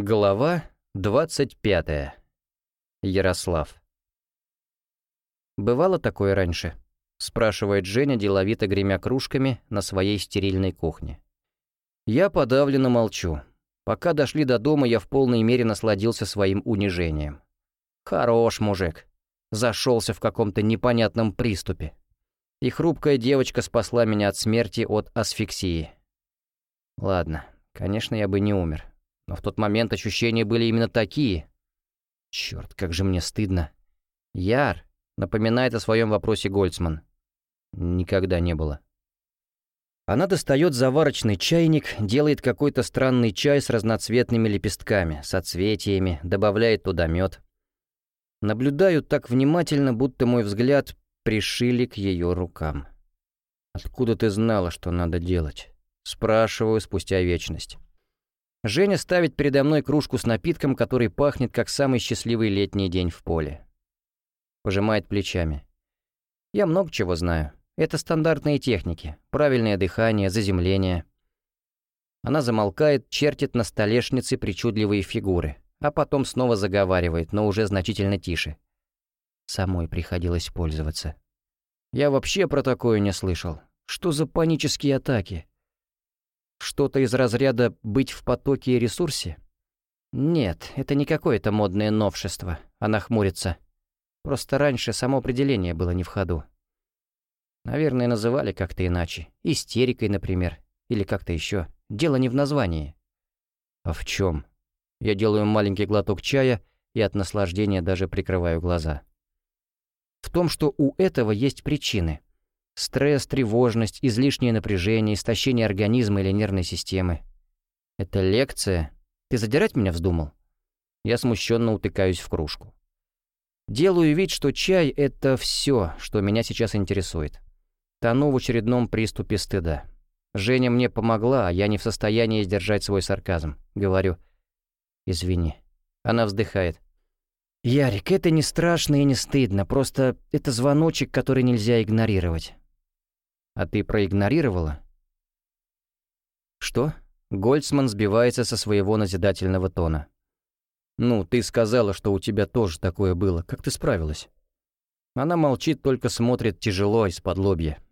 Глава 25. Ярослав. «Бывало такое раньше?» — спрашивает Женя, деловито гремя кружками на своей стерильной кухне. Я подавленно молчу. Пока дошли до дома, я в полной мере насладился своим унижением. Хорош мужик. Зашелся в каком-то непонятном приступе. И хрупкая девочка спасла меня от смерти от асфиксии. Ладно, конечно, я бы не умер. Но в тот момент ощущения были именно такие. Черт, как же мне стыдно. Яр, напоминает о своем вопросе Гольцман. Никогда не было. Она достает заварочный чайник, делает какой-то странный чай с разноцветными лепестками, соцветиями, добавляет туда мед. Наблюдаю так внимательно, будто мой взгляд пришили к ее рукам. «Откуда ты знала, что надо делать?» Спрашиваю спустя вечность. Женя ставит передо мной кружку с напитком, который пахнет, как самый счастливый летний день в поле. Пожимает плечами. Я много чего знаю. Это стандартные техники. Правильное дыхание, заземление. Она замолкает, чертит на столешнице причудливые фигуры, а потом снова заговаривает, но уже значительно тише. Самой приходилось пользоваться. Я вообще про такое не слышал. Что за панические атаки? Что-то из разряда «быть в потоке и ресурсе»? Нет, это не какое-то модное новшество, она хмурится. Просто раньше само определение было не в ходу. Наверное, называли как-то иначе. Истерикой, например. Или как-то еще. Дело не в названии. А в чем? Я делаю маленький глоток чая и от наслаждения даже прикрываю глаза. В том, что у этого есть причины. Стресс, тревожность, излишнее напряжение, истощение организма или нервной системы. Это лекция. Ты задирать меня вздумал? Я смущенно утыкаюсь в кружку. Делаю вид, что чай — это все, что меня сейчас интересует. Тону в очередном приступе стыда. Женя мне помогла, а я не в состоянии сдержать свой сарказм. Говорю, извини. Она вздыхает. «Ярик, это не страшно и не стыдно, просто это звоночек, который нельзя игнорировать. А ты проигнорировала? Что? Гольцман сбивается со своего назидательного тона. Ну, ты сказала, что у тебя тоже такое было. Как ты справилась? Она молчит, только смотрит тяжело из-под лобья.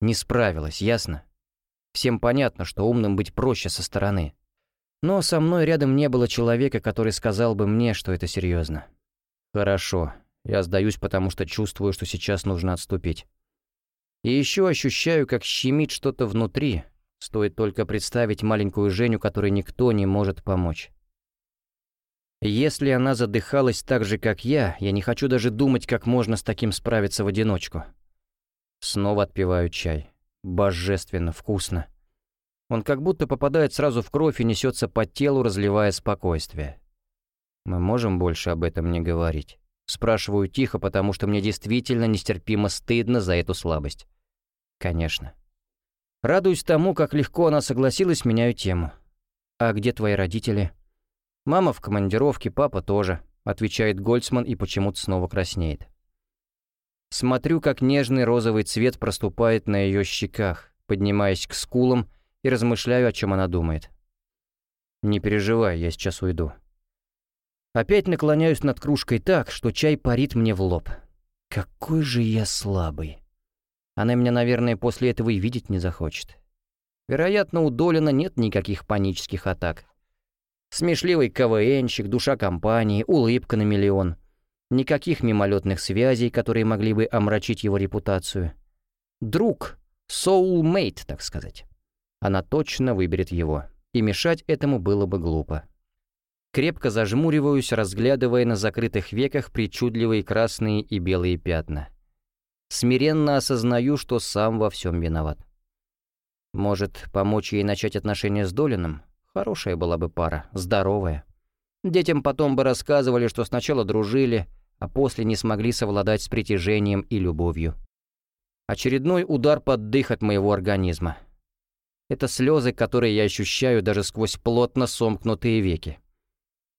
Не справилась, ясно? Всем понятно, что умным быть проще со стороны. Но со мной рядом не было человека, который сказал бы мне, что это серьезно. Хорошо, я сдаюсь, потому что чувствую, что сейчас нужно отступить. И еще ощущаю, как щемит что-то внутри. Стоит только представить маленькую Женю, которой никто не может помочь. Если она задыхалась так же, как я, я не хочу даже думать, как можно с таким справиться в одиночку. Снова отпиваю чай. Божественно, вкусно. Он как будто попадает сразу в кровь и несется по телу, разливая спокойствие. Мы можем больше об этом не говорить. Спрашиваю тихо, потому что мне действительно нестерпимо стыдно за эту слабость. Конечно. Радуюсь тому, как легко она согласилась, меняю тему. «А где твои родители?» «Мама в командировке, папа тоже», — отвечает Гольцман и почему-то снова краснеет. Смотрю, как нежный розовый цвет проступает на ее щеках, поднимаясь к скулам и размышляю, о чем она думает. «Не переживай, я сейчас уйду». Опять наклоняюсь над кружкой так, что чай парит мне в лоб. Какой же я слабый. Она меня, наверное, после этого и видеть не захочет. Вероятно, у Долина нет никаких панических атак. Смешливый КВНщик, душа компании, улыбка на миллион. Никаких мимолетных связей, которые могли бы омрачить его репутацию. Друг, soulmate, так сказать. Она точно выберет его, и мешать этому было бы глупо. Крепко зажмуриваюсь, разглядывая на закрытых веках причудливые красные и белые пятна смиренно осознаю, что сам во всем виноват. Может, помочь ей начать отношения с Долином? Хорошая была бы пара, здоровая. Детям потом бы рассказывали, что сначала дружили, а после не смогли совладать с притяжением и любовью. Очередной удар под дых от моего организма. Это слезы, которые я ощущаю даже сквозь плотно сомкнутые веки.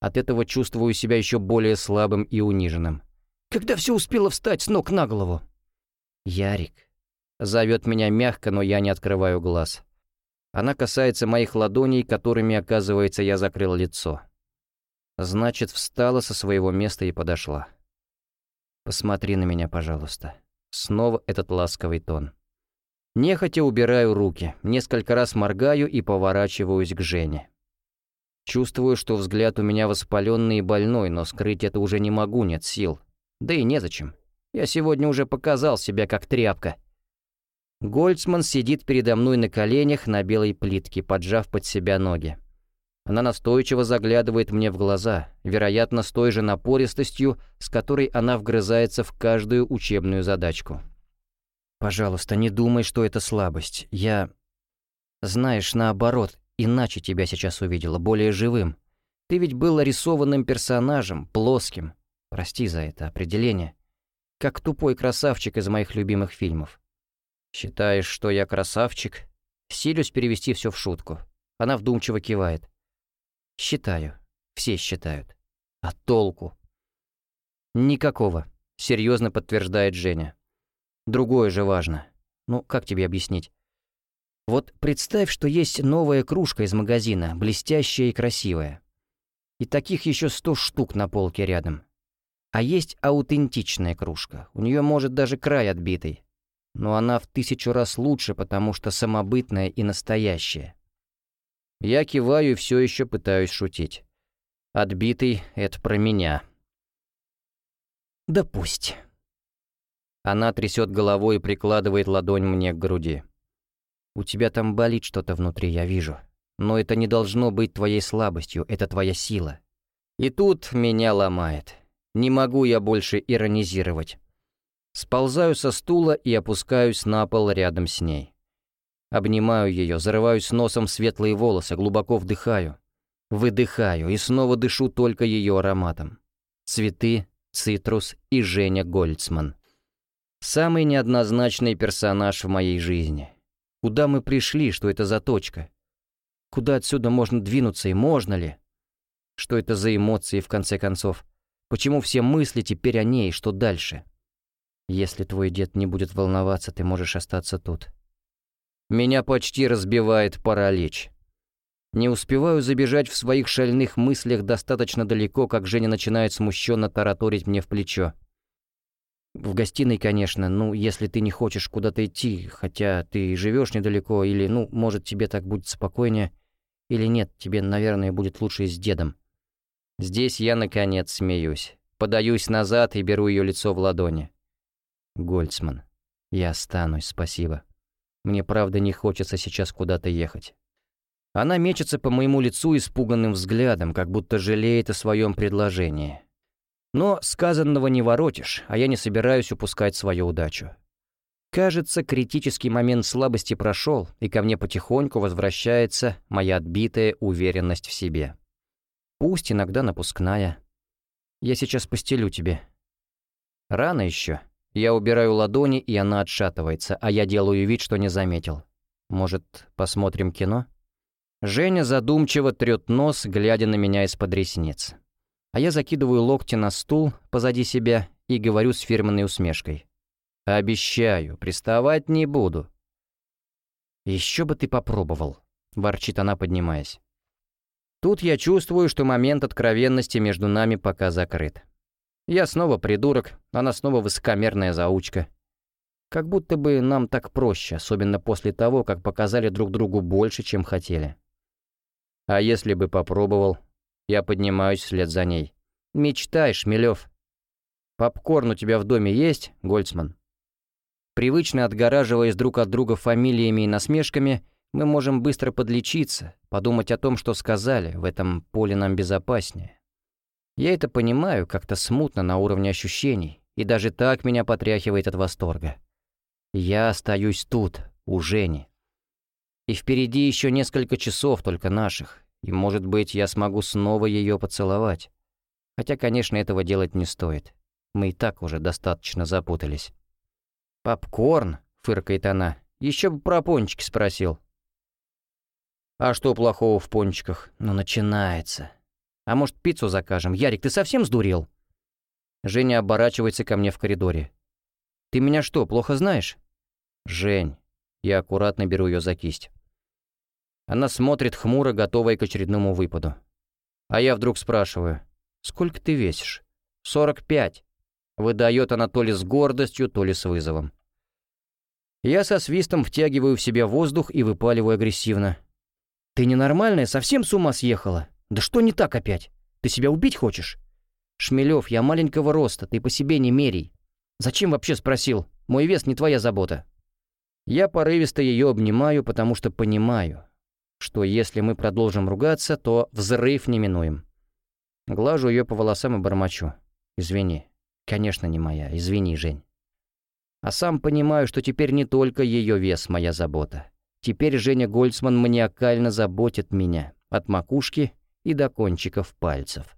От этого чувствую себя еще более слабым и униженным. Когда все успело встать с ног на голову? «Ярик». Зовет меня мягко, но я не открываю глаз. Она касается моих ладоней, которыми, оказывается, я закрыл лицо. Значит, встала со своего места и подошла. «Посмотри на меня, пожалуйста». Снова этот ласковый тон. Нехотя убираю руки, несколько раз моргаю и поворачиваюсь к Жене. Чувствую, что взгляд у меня воспаленный и больной, но скрыть это уже не могу, нет сил. Да и незачем. Я сегодня уже показал себя как тряпка. Гольцман сидит передо мной на коленях на белой плитке, поджав под себя ноги. Она настойчиво заглядывает мне в глаза, вероятно, с той же напористостью, с которой она вгрызается в каждую учебную задачку. «Пожалуйста, не думай, что это слабость. Я... Знаешь, наоборот, иначе тебя сейчас увидела, более живым. Ты ведь был рисованным персонажем, плоским. Прости за это определение. Как тупой красавчик из моих любимых фильмов. Считаешь, что я красавчик?» Силюсь перевести все в шутку. Она вдумчиво кивает. Считаю. Все считают. А толку? Никакого, серьезно подтверждает Женя. Другое же важно. Ну, как тебе объяснить? Вот представь, что есть новая кружка из магазина, блестящая и красивая. И таких еще сто штук на полке рядом. А есть аутентичная кружка, у нее может даже край отбитый. Но она в тысячу раз лучше, потому что самобытная и настоящая. Я киваю и все еще пытаюсь шутить. Отбитый — это про меня. Да пусть. Она трясет головой и прикладывает ладонь мне к груди. У тебя там болит что-то внутри, я вижу. Но это не должно быть твоей слабостью, это твоя сила. И тут меня ломает. Не могу я больше иронизировать. Сползаю со стула и опускаюсь на пол рядом с ней. Обнимаю ее, зарываюсь носом в светлые волосы, глубоко вдыхаю. Выдыхаю и снова дышу только ее ароматом. Цветы, цитрус и Женя Гольцман. Самый неоднозначный персонаж в моей жизни. Куда мы пришли, что это за точка? Куда отсюда можно двинуться и можно ли? Что это за эмоции, в конце концов? Почему все мысли теперь о ней, что дальше? Если твой дед не будет волноваться, ты можешь остаться тут. Меня почти разбивает паралич. Не успеваю забежать в своих шальных мыслях достаточно далеко, как Женя начинает смущенно тараторить мне в плечо. В гостиной, конечно, ну, если ты не хочешь куда-то идти, хотя ты живешь недалеко, или, ну, может, тебе так будет спокойнее, или нет, тебе, наверное, будет лучше с дедом. Здесь я, наконец, смеюсь. Подаюсь назад и беру ее лицо в ладони. Гольцман, я останусь, спасибо. Мне правда не хочется сейчас куда-то ехать. Она мечется по моему лицу испуганным взглядом, как будто жалеет о своем предложении. Но сказанного не воротишь, а я не собираюсь упускать свою удачу. Кажется, критический момент слабости прошел, и ко мне потихоньку возвращается моя отбитая уверенность в себе. Пусть иногда напускная. Я сейчас постелю тебе. Рано еще. Я убираю ладони, и она отшатывается, а я делаю вид, что не заметил. Может, посмотрим кино? Женя задумчиво трёт нос, глядя на меня из-под ресниц. А я закидываю локти на стул позади себя и говорю с фирменной усмешкой. «Обещаю, приставать не буду». «Еще бы ты попробовал», — ворчит она, поднимаясь. Тут я чувствую, что момент откровенности между нами пока закрыт. Я снова придурок, она снова высокомерная заучка. Как будто бы нам так проще, особенно после того, как показали друг другу больше, чем хотели. А если бы попробовал? Я поднимаюсь вслед за ней. Мечтай, Шмелев. Попкорн у тебя в доме есть, Гольцман? Привычно отгораживаясь друг от друга фамилиями и насмешками, мы можем быстро подлечиться, подумать о том, что сказали, в этом поле нам безопаснее. Я это понимаю как-то смутно на уровне ощущений, и даже так меня потряхивает от восторга. Я остаюсь тут, у Жени. И впереди еще несколько часов только наших, и, может быть, я смогу снова ее поцеловать. Хотя, конечно, этого делать не стоит. Мы и так уже достаточно запутались. «Попкорн?» — фыркает она. Еще бы про пончики спросил». «А что плохого в пончиках?» «Ну, начинается. А может, пиццу закажем? Ярик, ты совсем сдурел?» Женя оборачивается ко мне в коридоре. «Ты меня что, плохо знаешь?» «Жень». Я аккуратно беру ее за кисть. Она смотрит хмуро, готовая к очередному выпаду. А я вдруг спрашиваю, «Сколько ты весишь?» «Сорок пять», — выдает она то ли с гордостью, то ли с вызовом. Я со свистом втягиваю в себя воздух и выпаливаю агрессивно. «Ты ненормальная, совсем с ума съехала? Да что не так опять? Ты себя убить хочешь?» «Шмелев, я маленького роста, ты по себе не мерей. Зачем вообще спросил? Мой вес не твоя забота». Я порывисто ее обнимаю, потому что понимаю, что если мы продолжим ругаться, то взрыв неминуем. Глажу ее по волосам и бормочу. «Извини. Конечно, не моя. Извини, Жень». А сам понимаю, что теперь не только ее вес моя забота. Теперь Женя Гольцман маниакально заботит меня от макушки и до кончиков пальцев.